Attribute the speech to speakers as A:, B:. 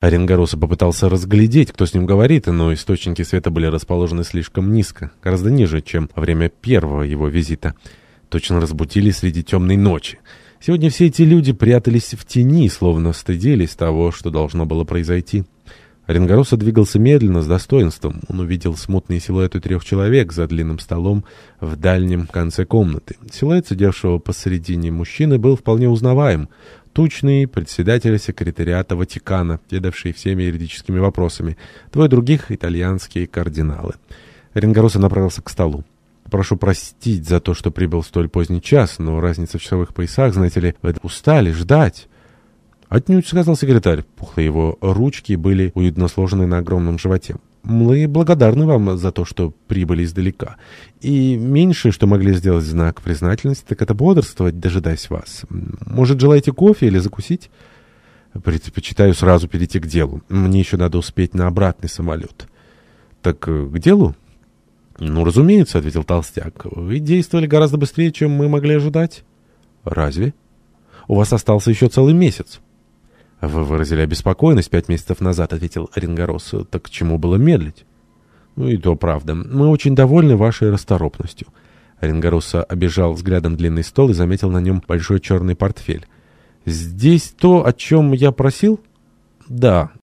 A: Оренгороса попытался разглядеть, кто с ним говорит, но источники света были расположены слишком низко, гораздо ниже, чем во время первого его визита. Точно разбудили среди темной ночи. Сегодня все эти люди прятались в тени, словно стыдились того, что должно было произойти. Оренгороса двигался медленно, с достоинством. Он увидел смутные силуэты трех человек за длинным столом в дальнем конце комнаты. Силуэт, сидевшего посередине мужчины, был вполне узнаваем — тучный председатель секретариата Ватикана, ведавший всеми юридическими вопросами, двое других итальянские кардиналы. Ренгороса направился к столу. «Прошу простить за то, что прибыл в столь поздний час, но разница в часовых поясах, знаете ли, вы устали ждать». «Отнюдь», — сказал секретарь. Пухлые его ручки были уютно сложены на огромном животе. Мы благодарны вам за то, что прибыли издалека. И меньшее, что могли сделать знак признательности, так это бодрствовать, дожидаясь вас. Может, желаете кофе или закусить? Предпочитаю сразу перейти к делу. Мне еще надо успеть на обратный самолет. Так э, к делу? Ну, разумеется, ответил Толстяк. Вы действовали гораздо быстрее, чем мы могли ожидать. Разве? У вас остался еще целый месяц. «Вы выразили обеспокоенность пять месяцев назад», — ответил Оренгорос. «Так к чему было медлить?» «Ну и то правда. Мы очень довольны вашей расторопностью». Оренгороса обежал взглядом длинный стол и заметил на нем большой черный портфель. «Здесь то, о чем я просил?» «Да.